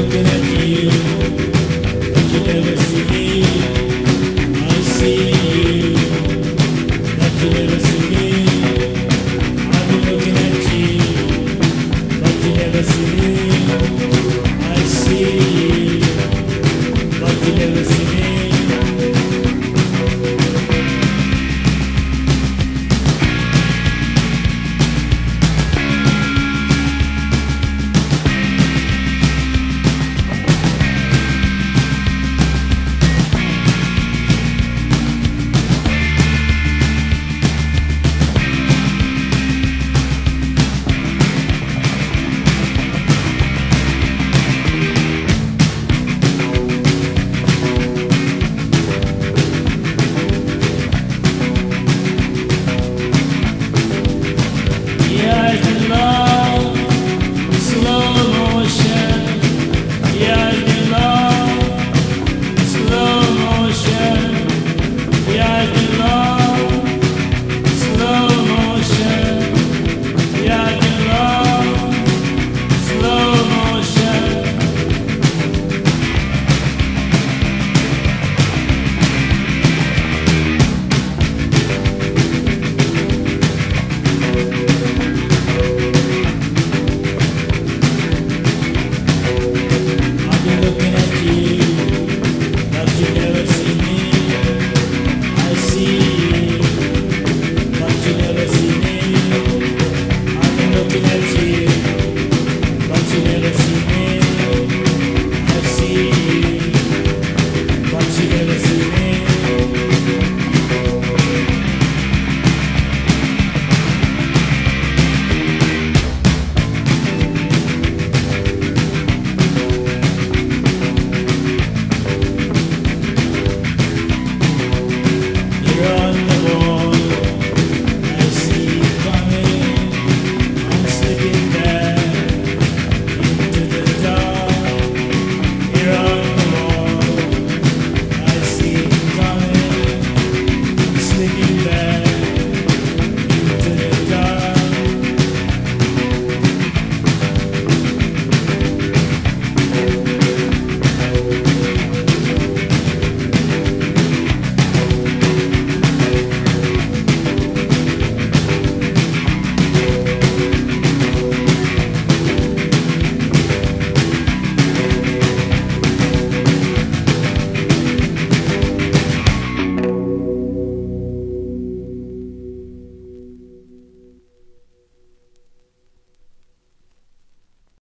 looking at